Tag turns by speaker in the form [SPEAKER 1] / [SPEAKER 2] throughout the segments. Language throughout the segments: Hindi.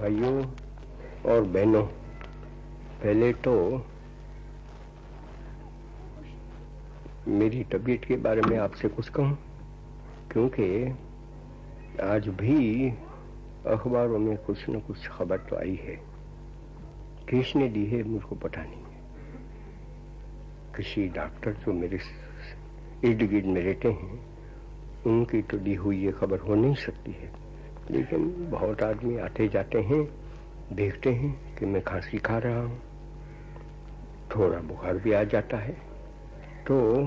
[SPEAKER 1] भाइयों और बहनों, पहले तो मेरी तबीयत के बारे में आपसे कुछ कहूँ, क्योंकि आज भी अखबारों में कुछ न कुछ खबर तो आई है। किसने दी है मुझको पता नहीं है। किसी डॉक्टर जो मेरे इर्द गिर्द में रहते हैं, उनकी तो दी हुई ये खबर हो नहीं सकती है। लेकिन बहुत आदमी आते जाते हैं, देखते हैं कि मैं खांसी खा रहा हूँ। थोड़ा बुखार भी आ जाता है। तो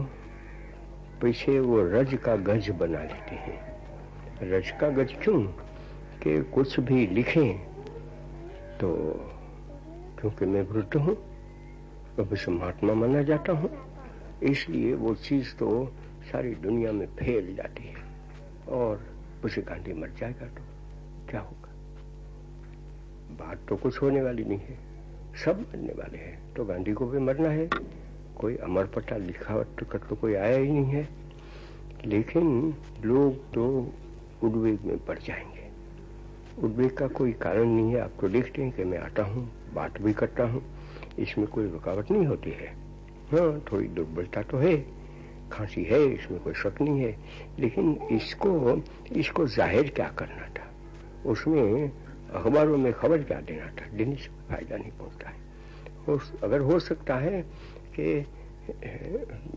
[SPEAKER 1] पीछे वो रज का गज बना लेते हैं। रज का गज क्यों? कि कुछ भी लिखें। तो क्योंकि मैं वृद्ध हूँ, अब से महात्मा माना जाता हूँ, इसलिए वो चीज़ तो सारी दुनिया में फैल जाती है। और उसे गांधी मर जाएगा तो क्या होगा? बात तो कुछ होने वाली नहीं है। सब मरने वाले हैं। तो गांधी को भी मरना है। कोई अमर पट्टा लिखावट कर तो कोई आया ही नहीं है। लेकिन लोग तो उद्वेग में पड़ जाएँगे। उद्वेग का कोई कारण नहीं है। आप तो देखते हैं कि मैं आता हूँ, बात भी करता हूँ। इसमें कोई रुकावट नहीं होती है। हाँ थोड़ी दुर्बलता तो है। खांसी है इसमें कोई शक नहीं है। लेकिन इसको इसको ज़ाहिर क्या करना था? उसमें अखबारों में खबर क्या देना था? देने से फ़ायदा नहीं पहुँचता है। हो, अगर हो सकता है कि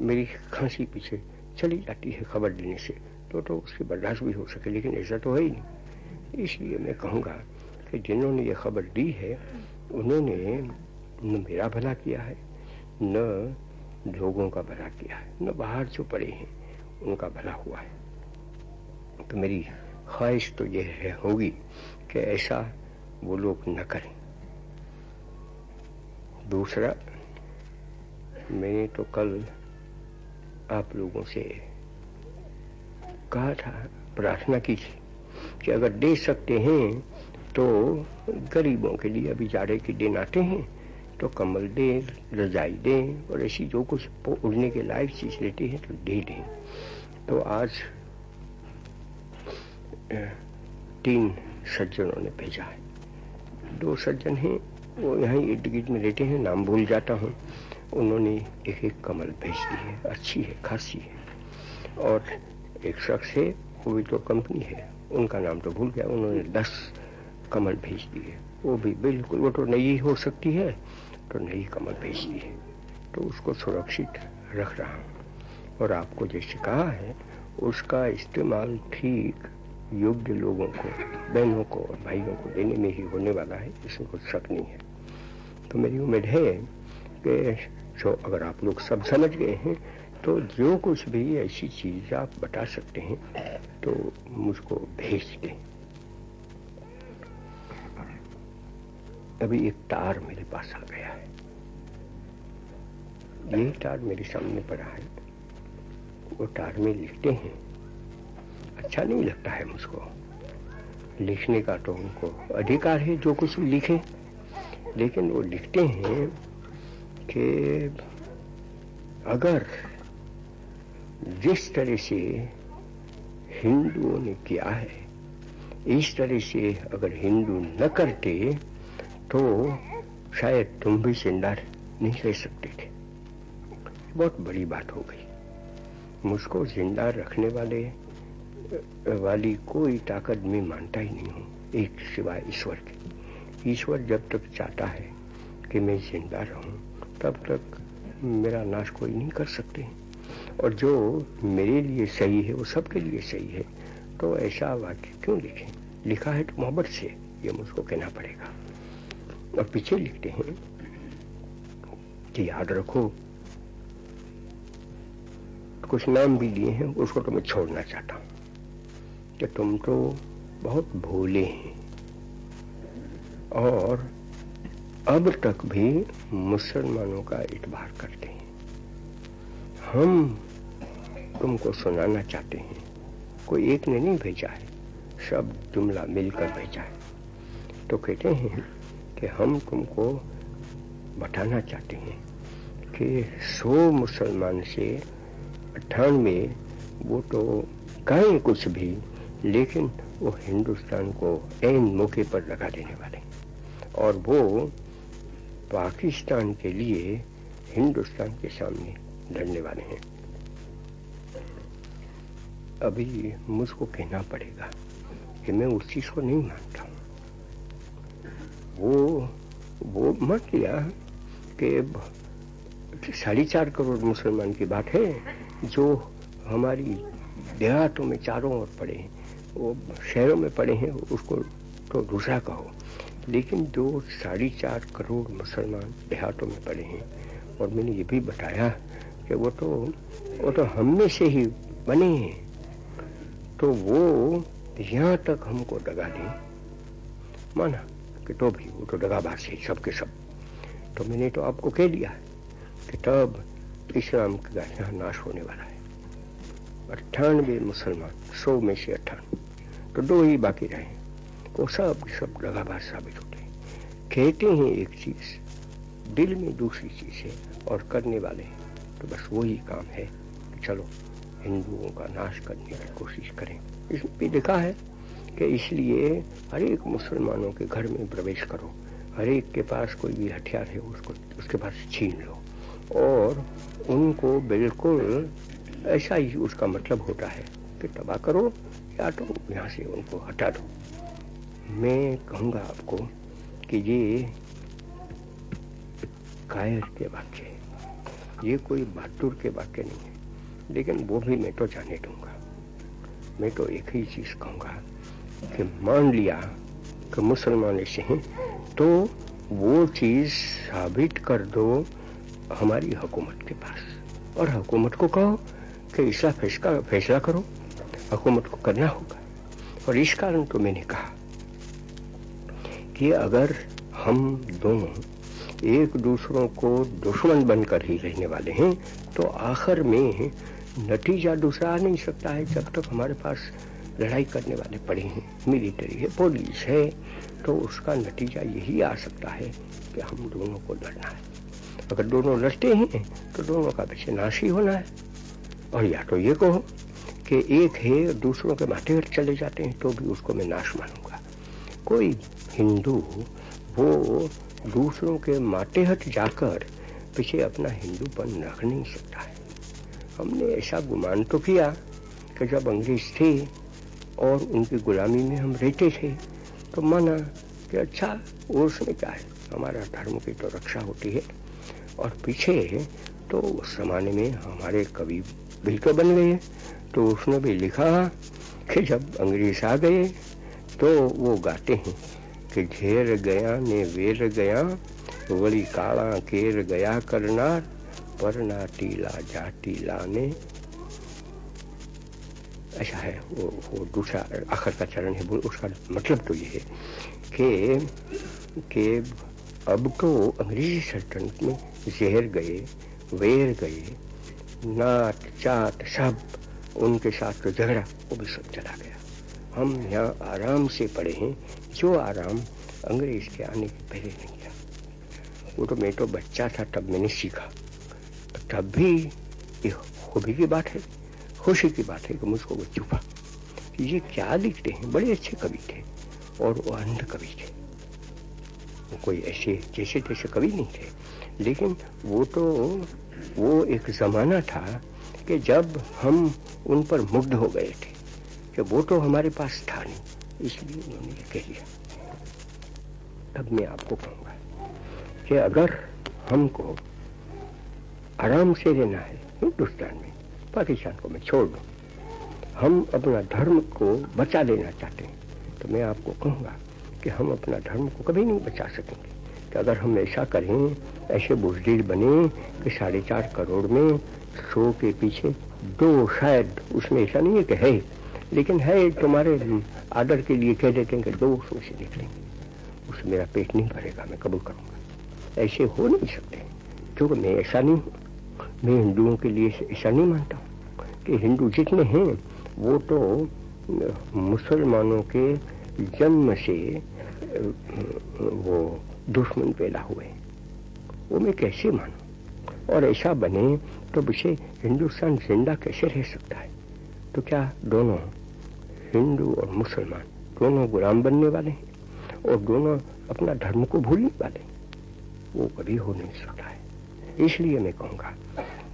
[SPEAKER 1] मेरी खांसी पीछे चली जाती है खबर देने से तो तो उसकी बर्दाश्त भी हो सके लेकिन ऐसा तो है ही नहीं। इसलिए मैं कहूँगा कि जिन्होंने ये खबर दी है उन्होंने न मेरा भला किया है न लोगों का भला किया है। न बाहर जो पड़े हैं, उनका भला हुआ है। तो मेरी ख्वाहिश तो यह है, होगी कि ऐसा वो लोग न करें। दूसरा, मैंने तो कल आप लोगों से कहा था, प्रार्थना की थी कि अगर दे सकते हैं तो गरीबों के लिए अभी जाड़े के दिन आते हैं तो कमल दें, रजाई दें और ऐसी जो कुछ उड़ने के लायक चीज़ लेते है तो दे दें। तो आज तीन सज्जनों ने भेजा है। दो सज्जन हैं, वो यहाँ इर्द गिर्द में रहते हैं, नाम भूल जाता हूँ। उन्होंने एक एक कमल भेज दी है, अच्छी है, खासी है। और एक शख्स है, वो भी तो कंपनी है, उनका नाम तो भूल गया, उन्होंने दस कमल भेज दिए। वो भी बिल्कुल, वो तो नई हो सकती है तो नई कमल भेज दी है। तो उसको सुरक्षित रख रहा हूँ। और आपको जैसे कहा है, उसका इस्तेमाल ठीक योग्य लोगों को, बहनों को और भाइयों को देने में ही होने वाला है। इसमें कुछ शक नहीं है। तो मेरी उम्मीद है कि जो अगर आप लोग सब समझ गए हैं तो जो कुछ भी ऐसी चीज़ आप बता सकते हैं तो मुझको भेज दें। अभी एक तार मेरे पास आ गया है। यही तार मेरे सामने पड़ा है। वो तार में लिखते हैं। अच्छा नहीं लगता है मुझको। लिखने का तो उनको अधिकार है जो कुछ लिखे। लेकिन वो लिखते हैं कि अगर जिस तरह से हिंदुओं ने किया है, इस तरह से अगर हिंदू न करते तो शायद तुम भी ज़िंदा नहीं रह सकते थे। बहुत बड़ी बात हो गई। मुझको ज़िंदा रखने वाले वाली कोई ताकत में मानता ही नहीं हूँ, एक सिवाय ईश्वर के। ईश्वर जब तक चाहता है कि मैं ज़िंदा रहूँ, तब तक मेरा नाश कोई नहीं कर सकते। और जो मेरे लिए सही है, वो सबके लिए सही है। तो ऐसा वाक्य क्यों लिखें? लिखा है तो मोहब्बत से, ये मुझको कहना पड़ेगा। और पीछे लिखते हैं कि याद रखो, कुछ नाम भी लिए हैं, उसको तो मैं छोड़ना चाहता हूँ कि तुम तो बहुत भोले हैं। और अब तक भी मुसलमानों का इतबार करते हैं। हम तुमको सुनाना चाहते हैं। कोई एक ने नहीं भेजा है, सब जुमला मिलकर भेजा है। तो कहते हैं कि हम तुमको बताना चाहते हैं कि सौ मुसलमान से अट्ठानवे वो तो कहें कुछ भी, लेकिन वो हिंदुस्तान को एन मौके पर लगा देने वाले और वो पाकिस्तान के लिए हिंदुस्तान के सामने लड़ने वाले हैं। अभी मुझको कहना पड़ेगा कि मैं उस चीज़ को नहीं मानता हूँ। वो वो मान लिया कि साढ़े चार करोड़ मुसलमान की बात है, जो हमारी देहातों में चारों ओर पड़े हैं, वो शहरों में पड़े हैं, उसको तो दूसरा कहो। लेकिन जो साढ़े चार करोड़ मुसलमान देहातों में पड़े हैं, और मैंने ये भी बताया कि वो तो वो तो हम में से ही बने हैं तो वो यहाँ तक हमको दगा दी। माना कि तो भी वो तो दगाबाज है सबके सब। तो मैंने तो आपको कह दिया कि तब इस्लाम का यहाँ नाश होने वाला है। अट्ठानवे मुसलमान, सौ में से अट्ठानवे तो दो ही बाकी रहे। वो सब सब दगाबाज साबित होते हैं। कहते हैं एक चीज़, दिल में दूसरी चीज़ है और करने वाले हैं। तो बस वही काम है कि चलो हिंदुओं का नाश करने की कोशिश करें। इसमें भी लिखा है कि इसलिए हर एक मुसलमानों के घर में प्रवेश करो। हर एक के पास कोई भी हथियार है, उसको, उसके पास छीन लो। और उनको बिल्कुल ऐसा ही उसका मतलब होता है कि तबाह करो, या तो यहाँ से उनको हटा दो। मैं कहूँगा आपको कि ये कायर के वाक्य है। ये कोई बहादुर के वाक्य नहीं है। लेकिन वो भी मैं तो जाने दूँगा। मैं तो एक ही चीज़ कहूँगा कि मान लिया कि मुसलमान ऐसे हैं तो वो चीज़ साबित कर दो हमारी हुकूमत के पास। और हुकूमत को कहो कि इसका फैसला फैसला करो। हुकूमत को करना होगा। और इस कारण तो मैंने कहा कि अगर हम दोनों एक दूसरों को दुश्मन बनकर ही रहने वाले हैं तो आखिर में नतीजा दूसरा आ नहीं सकता है जब तक हमारे पास लड़ाई करने वाले पड़े हैं मिलिट्री है पुलिस है तो उसका नतीजा यही आ सकता है कि हम दोनों को लड़ना है। अगर दोनों लड़ते हैं तो दोनों का वैसे नाश ही होना है। और या तो ये कहो कि एक है दूसरों के माथे पर चले जाते हैं तो भी उसको मैं नाश मानूँगा। कोई हिंदू वो दूसरों के माटे हट जाकर पीछे अपना हिंदूपन रख नहीं सकता है। हमने ऐसा गुमान तो किया कि जब अंग्रेज़ थे और उनकी गुलामी में हम रहते थे तो माना कि अच्छा उसमें क्या है? हमारा धर्म की तो रक्षा होती है। और पीछे तो उस जमाने में हमारे कवि बिल्कुल बन गए। तो उसने भी लिखा कि जब अंग्रेज़ आ गए तो वो गाते हैं कि घेर गया ने वेर गया, वली काला केर गया करनार परना टीला जाटी लाने ऐसा है, वो वो दूसरा, आखिर का चरण है, उसका मतलब तो ये है कि कि अब तो अंग्रेज़ी सल्तनत में जहर गए, वेर गए, नात चाट सब, उनके साथ तो झगड़ा, वो भी सब चला गया। हम यहाँ आराम से पड़े हैं, जो आराम अंग्रेज़ के आने के पहले नहीं था। वो तो मैं तो बच्चा था, तब मैंने सीखा। तब भी ये खूबी की बात है। खुशी की बात है कि मुझको वो चुपा। ये क्या लिखते हैं? बड़े अच्छे कवि थे और वो अंध कवि थे। वो कोई ऐसे जैसे तैसे कवि नहीं थे। लेकिन वो तो वो एक जमाना था कि जब हम उन पर मुग्ध हो गए थे कि वो तो हमारे पास था नहीं, इसलिए उन्होंने ये कह दिया। तब मैं आपको कहूँगा कि अगर हमको आराम से रहना है हिंदुस्तान में पाकिस्तान को मैं छोड़ दू। हम अपना धर्म को बचा लेना चाहते हैं। तो मैं आपको कहूँगा कि हम अपना धर्म को कभी नहीं बचा सकेंगे। कि अगर हम ऐसा करें, ऐसे बुजदिल बने कि साढ़े चार करोड़ में सो के पीछे दो शायद उसमें ऐसा नहीं है कि है। लेकिन है, तुम्हारे आदर के लिए कह देते हैं कि दो उसमें से निकलेंगे उसमें मेरा पेट नहीं भरेगा, मैं कबूल करूँगा। ऐसे हो नहीं सकते। क्योंकि मैं ऐसा नहीं हूँ। मैं हिंदुओं के लिए ऐसा नहीं मानता कि हिंदू जितने हैं, वो तो मुसलमानों के जन्म से वो दुश्मन पैदा हुए वो मैं कैसे मानू? और ऐसा बने तो विषय हिंदुस्तान ज़िंदा कैसे रह सकता है? तो क्या दोनों हिंदू और मुसलमान दोनों गुलाम बनने वाले हैं? और दोनों अपना धर्म को भूलने वाले वो कभी हो नहीं सकता इसलिए मैं कहूँगा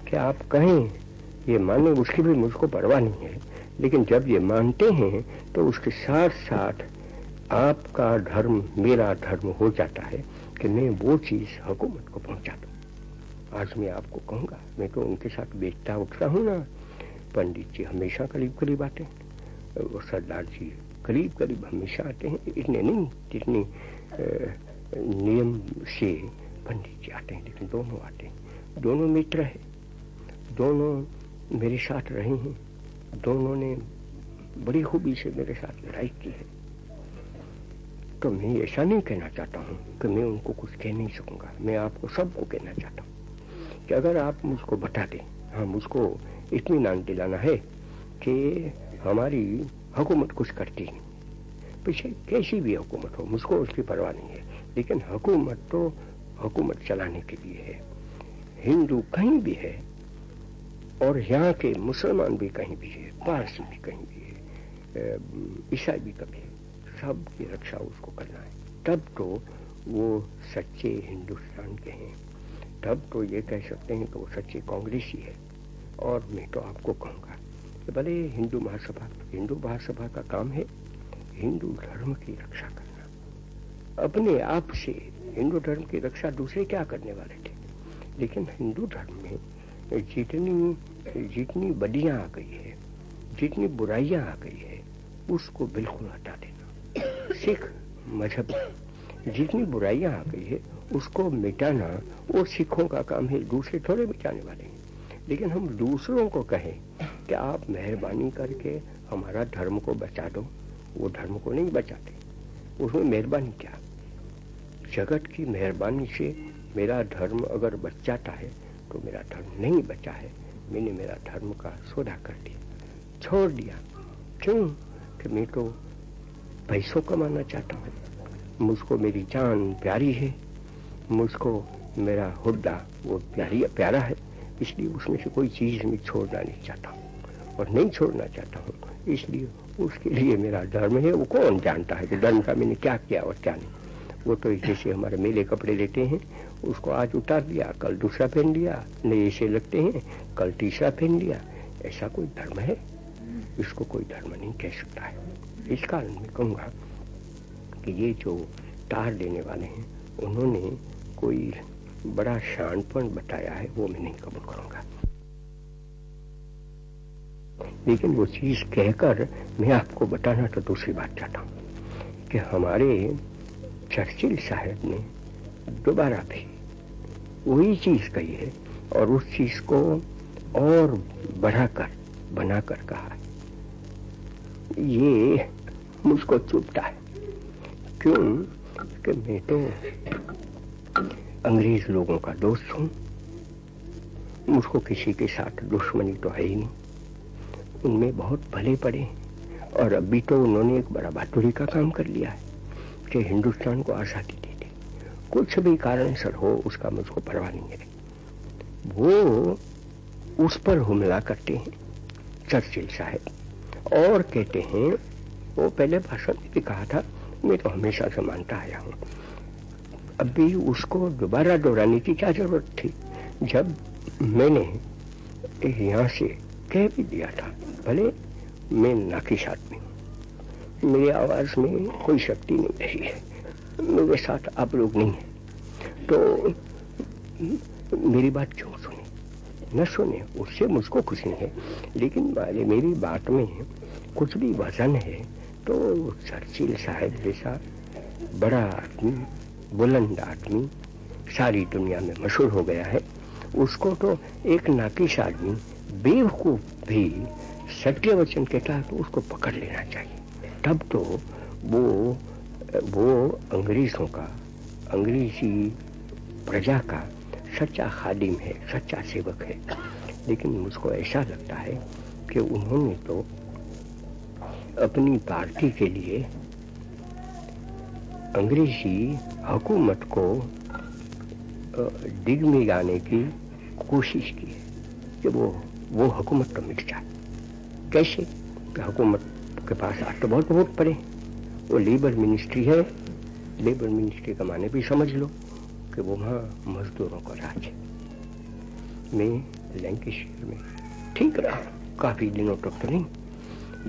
[SPEAKER 1] कि आप कहें, ये माने उसकी भी मुझको परवाह नहीं है, लेकिन जब ये मानते हैं तो उसके साथ साथ आपका धर्म, मेरा धर्म हो जाता है कि मैं वो चीज़ हुकूमत को पहुँचा दू। आज मैं आपको कहूँगा, मैं तो उनके साथ बेचता उठता हूँ ना। पंडित जी हमेशा करीब करीब आते हैं, और सरदार जी करीब करीब हमेशा आते हैं, इतने नहीं जितनी नियम से पंडित जी आते हैं, लेकिन दोनों आते हैं। दोनों मित्र है। दोनों मेरे साथ रहे हैं। दोनों ने बड़ी खूबी से मेरे साथ लड़ाई की है। तो मैं ऐसा नहीं कहना चाहता हूँ कि मैं उनको कुछ कह नहीं सकूँगा। मैं आपको सबको कहना चाहता हूँ कि अगर आप मुझको बता दें हाँ मुझको इतमान दिलाना है कि हमारी हुकूमत कुछ करती नहीं। पीछे कैसी भी हुकूमत हो, मुझको उसकी परवाह नहीं है। लेकिन हुकूमत तो हुकूमत चलाने के लिए है। हिंदू कहीं भी है और यहाँ के मुसलमान भी कहीं भी है, पारसी भी कहीं भी है ईसाई भी कभी है। सब की रक्षा उसको करना है। तब तो वो सच्चे हिंदुस्तान के हैं। तब तो ये कह सकते हैं कि वो सच्चे कांग्रेसी है। और मैं तो आपको कहूँगा कि भले हिंदू महासभा हिंदू महासभा का काम है, हिंदू धर्म की रक्षा करना। अपने आप से हिंदू धर्म की रक्षा दूसरे क्या करने वाले थे? लेकिन हिंदू धर्म में जितनी जितनी बदियाँ आ गई है, जितनी बुराइयाँ आ गई है, उसको बिल्कुल हटा देना। सिख मज़हब, जितनी बुराइयाँ आ गई है, उसको मिटाना वो सिखों का काम है, दूसरे थोड़े मिटाने वाले हैं। लेकिन हम दूसरों को कहें कि आप मेहरबानी करके हमारा धर्म को बचा दो। वो धर्म को नहीं बचाते। उसमें मेहरबानी क्या? जगत की मेहरबानी से मेरा धर्म अगर बच जाता है तो मेरा धर्म नहीं बचा है। मैंने मेरा धर्म का सौदा कर दिया। छोड़ दिया। क्यों? कि मैं तो पैसों कमाना चाहता हूँ। मुझको मेरी जान प्यारी है। मुझको मेरा हुड्डा, वो प्यारी, प्यारा है। इसलिए उसमें से कोई चीज़ मैं छोड़ना नहीं चाहता हूँ। और नहीं छोड़ना चाहता हूँ। इसलिए उसके लिए मेरा धर्म है। वो कौन जानता है कि धर्म का मैंने क्या किया और क्या नहीं? वो तो जैसे हमारे मेले कपड़े लेते हैं। उसको आज उतार दिया, कल दूसरा पहन लिया, नए से लगते हैं, कल तीसरा पहन लिया। ऐसा कोई धर्म है? इसको कोई धर्म नहीं कह सकता है। इस कारण मैं कहूँगा कि ये जो तार देने वाले हैं, उन्होंने कोई बड़ा शानपण बताया है, वो मैं नहीं कबूल करूँगा। लेकिन वो चीज़ कहकर मैं आपको बताना तो दूसरी बात चाहता हूँ कि हमारे चर्चिल साहब ने दोबारा भी वही चीज़ कही है और उस चीज़ को और बढ़ाकर, बनाकर कहा है। ये मुझको चुपता है। क्यों? कि मैं तो अंग्रेज़ लोगों का दोस्त हूँ। मुझको किसी के साथ दुश्मनी तो है ही नहीं। उनमें बहुत भले पड़े और अभी तो उन्होंने एक बड़ा बहादुरी का काम कर लिया है। कि हिंदुस्तान को आज़ादी दे दे कुछ भी कारण सर हो, उसका मुझको परवाह नहीं है। वो उस पर हमला करते हैं, चर्चिल साहब। और कहते हैं, वो पहले भाषण में भी कहा था, मैं तो हमेशा से मानता आया हूँ। अभी उसको दोबारा दोहराने की क्या ज़रूरत थी? जब मैंने यहाँ से कह भी दिया था, भले मैं नाकिश आदमी मेरी आवाज़ में कोई शक्ति नहीं रही है। मेरे साथ आप लोग नहीं है। तो मेरी बात क्यों सुने? न सुने, उससे मुझको नहीं है। लेकिन मेरी बात में कुछ भी वज़न है तो चर्चिल साहब जैसा बड़ा आदमी, बुलंद आदमी, सारी दुनिया में मशहूर हो गया है। उसको तो एक नाकिश आदमी, बेवकूफ़ भी सत्य वचन के तहत तो उसको पकड़ लेना चाहिए। तब तो वो वो अंग्रेज़ों का, अंग्रेज़ी प्रजा का सच्चा खादिम है, सच्चा सेवक है। लेकिन मुझको ऐसा लगता है कि उन्होंने तो अपनी पार्टी के लिए अंग्रेज़ी हुकूमत को डिगमिगाने की कोशिश की है कि वो वो हुकूमत तो मिट जाए। कैसे हुकूमत के पास आज तो बहुत वोट पड़े। वो लेबर मिनिस्ट्री है। लेबर मिनिस्ट्री का माने भी समझ लो कि वो वहाँ मजदूरों का राज है। मैं लैंकेशियर में ठीक रहा। काफ़ी दिनों तक तो नहीं,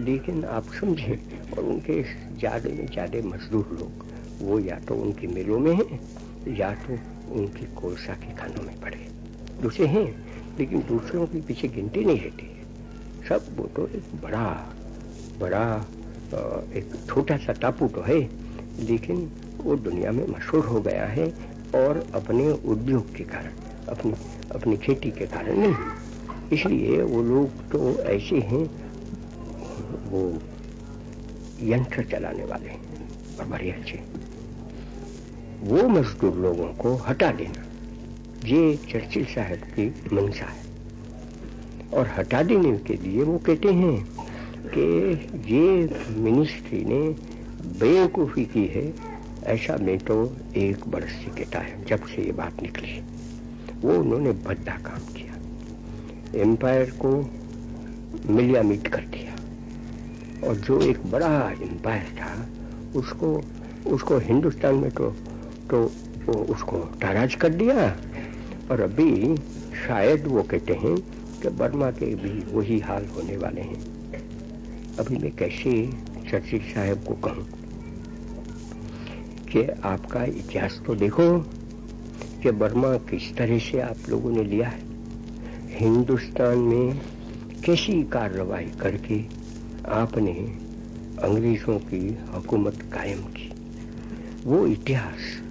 [SPEAKER 1] लेकिन आप समझें और उनके ज़्यादा में ज़्यादा मजदूर लोग, वो या तो उनकी मिलों में हैं, या तो उनकी कोलसा के खानों में पड़े। दूसरे हैं, लेकिन दूसरों के पीछे गिनती नहीं रहती। सब वो तो एक बड़ा बड़ा एक छोटा सा टापू तो है, लेकिन वो दुनिया में मशहूर हो गया है और अपने उद्योग के कारण, अपनी अपनी खेती के कारण नहीं। इसलिए वो लोग तो ऐसे हैं, वो यंत्र चलाने वाले और बड़े अच्छे। वो मजदूर लोगों को हटा देना, ये चर्चिल साहब की मंशा है। और हटा देने के लिए वो कहते हैं कि ये मिनिस्ट्री ने बेवकूफ़ी की है। ऐसा मैं तो एक बरस से कहता है जब से ये बात निकली। वो उन्होंने भद्दा काम किया। एम्पायर को मिलिया मीट कर दिया। और जो एक बड़ा एम्पायर था, उसको उसको हिंदुस्तान में तो तो उसको नाराज़ कर दिया। और अभी शायद वो कहते हैं कि बर्मा के भी वही हाल होने वाले हैं। अभी मैं कैसे चर्चिल साहब को कहूँ कि आपका इतिहास तो देखो कि बर्मा किस तरह से आप लोगों ने लिया है। हिंदुस्तान में कैसी कार्रवाई करके आपने अंग्रेज़ों की हुकूमत कायम की? वो इतिहास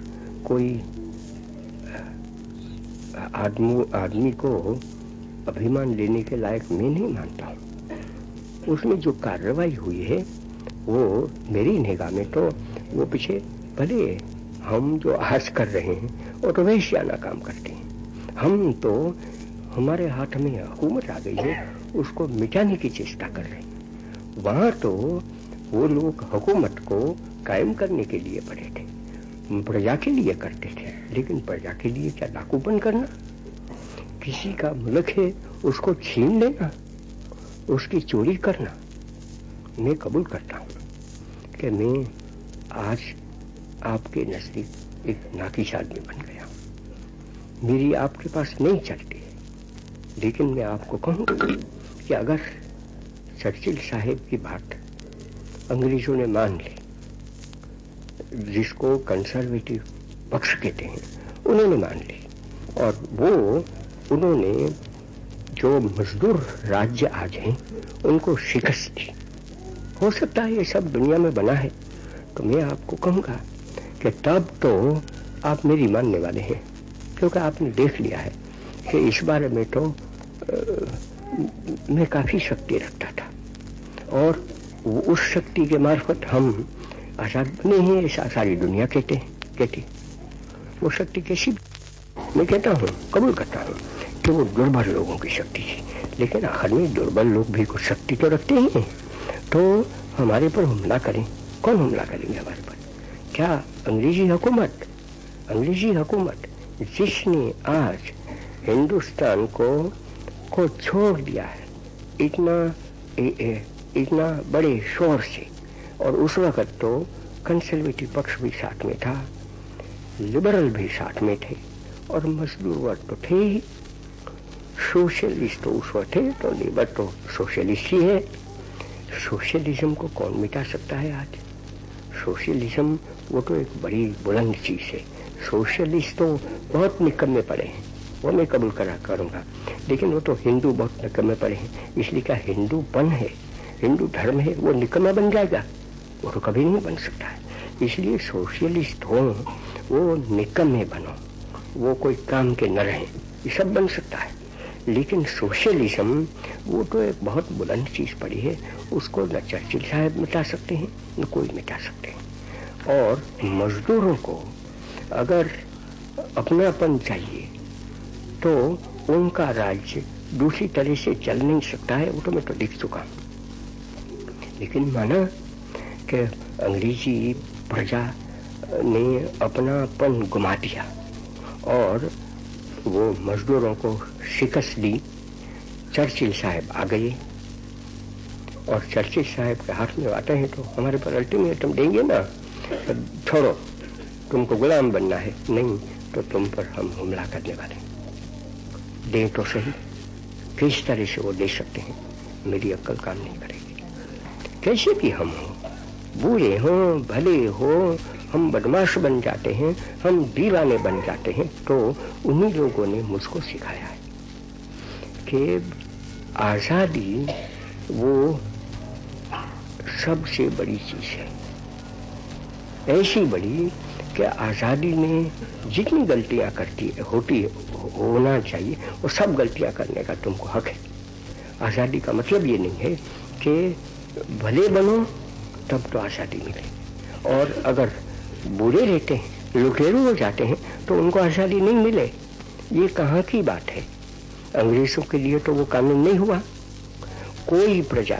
[SPEAKER 1] कोई आदमी आदमी को अभिमान लेने के लायक मैं नहीं मानता हूँ। उसमें जो कार्रवाई हुई है, वो मेरी निगाह में तो वो पीछे भले हम जो आज कर रहे हैं तो वैश्याना काम करते हैं। हम तो हमारे हाथ में हुकूमत आ गई है, उसको मिटाने की चेष्टा कर रहे हैं। वहाँ तो वो लोग हुकूमत को कायम करने के लिए पड़े थे। प्रजा के लिए करते थे, लेकिन प्रजा के लिए क्या डाकूपन करना? किसी का मुल्क है, उसको छीन लेना? उसकी चोरी करना मैं कबूल करता हूँ कि मैं आज आपके नज़दीक एक नाकिश आदमी बन गया मेरी आपके पास नहीं चलती लेकिन मैं आपको कहूँगा कि अगर चर्चिल साहेब की बात अंग्रेज़ों ने मान ली, जिसको कंसर्वेटिव पक्ष कहते हैं, उन्होंने मान ली, और वो उन्होंने जो मजदूर राज्य आज हैं उनको शिकस्त दी। हो सकता है ये सब दुनिया में बना है तो मैं आपको कहूँगा कि तब तो आप मेरी मानने वाले हैं क्योंकि आपने देख लिया है कि इस बारे में तो आ, मैं काफ़ी शक्ति रखता था। और उस शक्ति के मार्फत हम आज़ाद बने हैं ऐसा सारी दुनिया कहते कहती। वो शक्ति कैसी? मैं कहता हूँ कबूल करता हूँ। कि वो दुर्बल लोगों की शक्ति थी लेकिन आखिर में दुर्बल लोग भी कुछ शक्ति तो रखते ही हैं। तो हमारे पर हमला करें। कौन हमला करेंगे हमारे पर? क्या अंग्रेज़ी हुकूमत? अंग्रेज़ी हुकूमत जिसने आज हिंदुस्तान को को छोड़ दिया है इतना ए, ए, इतना बड़े शोर से और उस वक्त तो कंसर्वेटिव पक्ष भी साथ में था लिबरल भी साथ में थे और मजदूर वर्ग तो थे ही। सोशलिस्ट तो उस वक्त थे तो लेबर तो सोशलिस्ट ही है। सोशलिज्म को कौन मिटा सकता है आज? सोशलिज्म, वो तो एक बड़ी बुलंद चीज़ है। सोशलिस्ट तो बहुत निकम्मे पड़े हैं। वो मैं कबूल करा करूँगा। लेकिन वो तो हिंदू बहुत निकम्मे पड़े हैं। इसलिए क्या हिंदू बन है? हिंदू धर्म है, वो निकम्मा बन जाएगा? वो तो कभी नहीं बन सकता है। इसलिए सोशलिस्ट हो, वो निकम्मे बनो। वो कोई काम के न रहे ये सब बन सकता है। लेकिन सोशलिज्म, वो तो एक बहुत बुलंद चीज़ पड़ी है। उसको न चर्चिल साहब मिटा सकते हैं, न कोई मिटा सकते हैं। और मजदूरों को अगर अपनापन चाहिए तो उनका राज्य दूसरी तरह से चल नहीं सकता है, वो तो मैं तो लिख चुका लेकिन माना कि अंग्रेज़ी प्रजा ने अपनापन गुमा दिया और वो मजदूरों को शिकस्त दी। चर्चिल साहब आ गए। और चर्चिल साहब के हाथ में आते हैं तो हमारे पर अल्टीमेटम देंगे ना? तो छोड़ो, तुमको गुलाम बनना है। नहीं तो तुम पर हम हमला करने वाले दें तो सही। किस तरह से वो दे सकते हैं? मेरी अक्ल काम नहीं करेगी। कैसे भी हम हो? बुरे हो, भले हो हम बदमाश बन जाते हैं, हम दीवाने बन जाते हैं तो उन्हीं लोगों ने मुझको सिखाया है कि आज़ादी वो सबसे बड़ी चीज़ है। ऐसी बड़ी कि आज़ादी में जितनी गलतियाँ करती होती है होना चाहिए, वो सब गलतियाँ करने का तुमको हक है। आज़ादी का मतलब ये नहीं है कि भले बनो, तब तो आज़ादी मिले। और अगर बुरे रहते हैं, लुटेरू हो जाते हैं तो उनको आज़ादी नहीं मिले। ये कहाँ की बात है? अंग्रेज़ों के लिए तो वो कानून नहीं हुआ। कोई प्रजा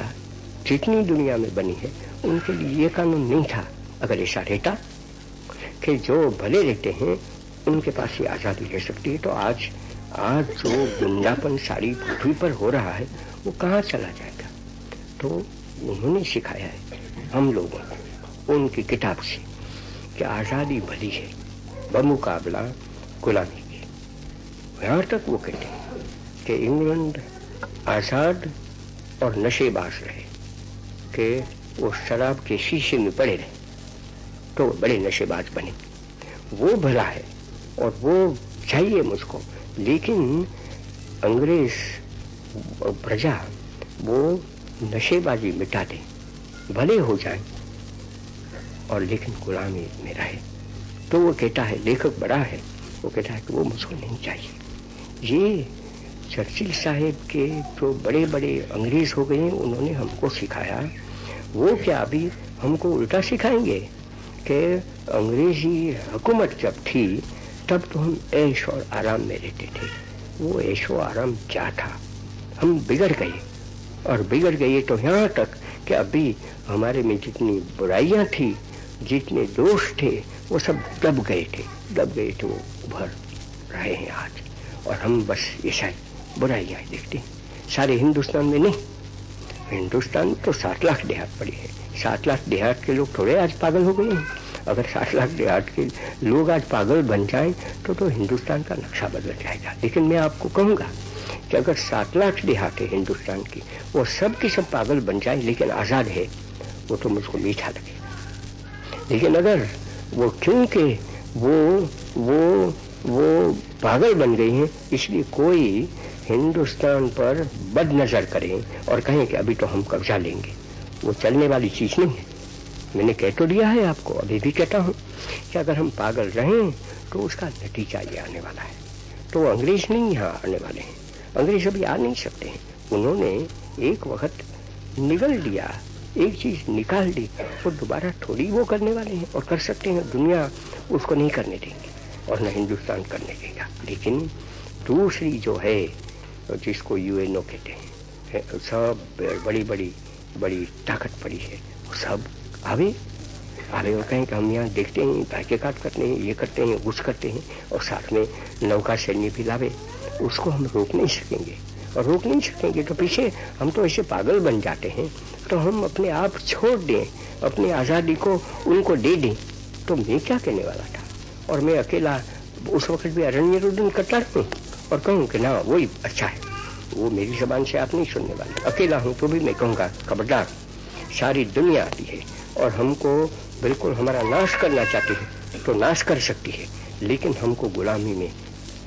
[SPEAKER 1] जितनी दुनिया में बनी है, उनके लिए ये कानून नहीं था, अगर ऐसा रहता कि जो भले रहते हैं, उनके पास ये आज़ादी रह सकती है तो आज आज जो गुंडापन सारी पृथ्वी पर हो रहा है, वो कहाँ चला जाएगा? तो उन्होंने सिखाया है, हम लोगों को, उनकी किताब से। कि आज़ादी भली है। बमुकाबला गुलामी की। यहाँ तक वो कहते हैं कि इंग्लैंड आज़ाद और नशेबाज रहे, कि वो शराब के शीशे में पड़े रहे तो बड़े नशेबाज बने। वो भला है और वो चाहिए मुझको, लेकिन अंग्रेज़ प्रजा वो नशेबाजी मिटा दे भले हो जाए। और लेकिन गुलामी में रहे तो वो कहता है, लेखक बड़ा है। वो कहता है कि वो मुझको नहीं चाहिए। ये चर्चिल साहेब के जो बड़े बड़े अंग्रेज़ हो गए, उन्होंने हमको सिखाया। वो क्या अभी हमको उल्टा सिखाएँगे कि अंग्रेज़ी हुकूमत जब थी, तब तो हम ऐश और आराम में रहते थे। वो ऐशो आराम क्या था? हम बिगड़ गए। और बिगड़ गए तो यहाँ तक कि अभी हमारे में जितनी बुराइयाँ थी जितने दोष थे, वो सब दब गए थे। दब गए थे वो उभर रहे हैं आज। और हम बस ऐसा ही बुराइयाँ देखते हैं। सारे हिंदुस्तान में नहीं, हिंदुस्तान में तो सात लाख देहात पड़ी है। सात लाख देहात के लोग थोड़े आज पागल हो गए हैं। अगर सात लाख देहात के लोग आज पागल बन जाएँ तो तो हिंदुस्तान का नक्शा बदल जाएगा। लेकिन मैं आपको कहूँगा कि अगर सात लाख देहात है हिंदुस्तान की, वो सब के सब पागल बन जाए, लेकिन आज़ाद है, वो तो मुझको मीठा लगे लेकिन अगर वो क्योंकि वो वो वो पागल बन गई हैं, इसलिए कोई हिंदुस्तान पर बद नज़र करें और कहें कि अभी तो हम कब्जा लेंगे। वो चलने वाली चीज़ नहीं है। मैंने कह तो दिया है आपको, अभी भी कहता हूँ कि अगर हम पागल रहें तो उसका नतीजा ये आने वाला है। तो अंग्रेज़ नहीं यहाँ आने वाले हैं। अंग्रेज़ अभी आ नहीं सकते हैं। उन्होंने एक वक्त निगल लिया एक चीज़ निकाल दी, वो दोबारा थोड़ी वो करने वाले हैं और कर सकते हैं। दुनिया उसको नहीं करने देंगे और न हिंदुस्तान करने देगा। लेकिन दूसरी जो है, जिसको यूएनओ कहते हैं सब बड़ी बड़ी बड़ी ताकत पड़ी है, वो सब आवे। आवे और कहें कि हम यहाँ देखते हैं तहकीकात करते हैं, ये करते हैं घुस करते हैं और साथ में नौका सैन्य भी लावे। उसको हम रोक नहीं सकेंगे। और रोक नहीं सकेंगे तो पीछे हम तो ऐसे पागल बन जाते हैं। तो हम अपने आप छोड़ दें, अपनी आज़ादी को उनको दे दें। तो मैं क्या कहने वाला था? और मैं अकेला उस वक्त भी अरण्य रुदन करता रहूँ और कहूँ कि ना, वही अच्छा है। वो मेरी जबान से आप नहीं सुनने वाले। अकेला हूँ तो भी मैं कहूँगा, खबरदार, सारी दुनिया आती है और हमको बिल्कुल हमारा नाश करना चाहती है तो नाश कर सकती है। लेकिन हमको गुलामी में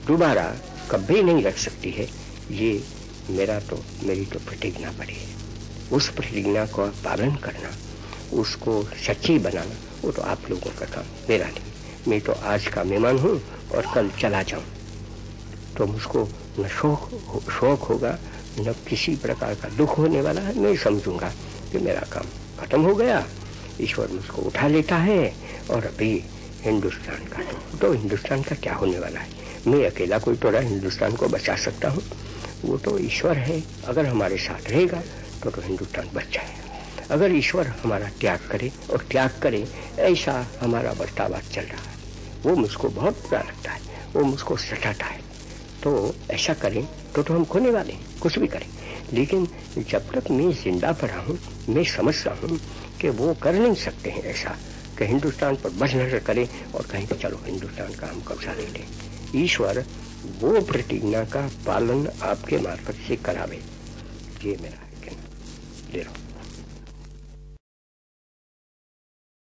[SPEAKER 1] दोबारा कभी नहीं रख सकती है। ये मेरा तो मेरी तो प्रतिज्ञा पड़ी है उस प्रतिज्ञा का पालन करना उसको सच्ची बनाना वो तो आप लोगों का काम मेरा नहीं। मैं तो आज का मेहमान हूँ और कल चला जाऊँ। तो मुझको न शौक शौक होगा न किसी प्रकार का दुख होने वाला है मैं समझूँगा कि मेरा काम खत्म हो गया। ईश्वर मुझको उठा लेता है और अभी हिंदुस्तान का तो, तो हिंदुस्तान का क्या होने वाला है? मैं अकेला कोई थोड़ा हिंदुस्तान को बचा सकता हूँ? वो तो ईश्वर है। अगर हमारे साथ रहेगा तो, तो हिंदुस्तान बच जाएगा अगर ईश्वर हमारा त्याग करे और त्याग करे ऐसा हमारा बर्तावा चल रहा है। वो मुझको बहुत बुरा लगता है वो मुझको सटाता है। तो ऐसा करें तो तो हम खोने वाले कुछ भी करें। लेकिन जब तक मैं ज़िंदा पड़ा हूँ मैं समझ रहा हूँ कि वो कर नहीं सकते हैं ऐसा कि हिंदुस्तान पर बस नज़र करें और कहें कि चलो हिंदुस्तान का हम कब्जा ले लें। ईश्वर वो प्रतिज्ञा का पालन आपके मार्फत से करावे। ये मेरा है कहना ले रहा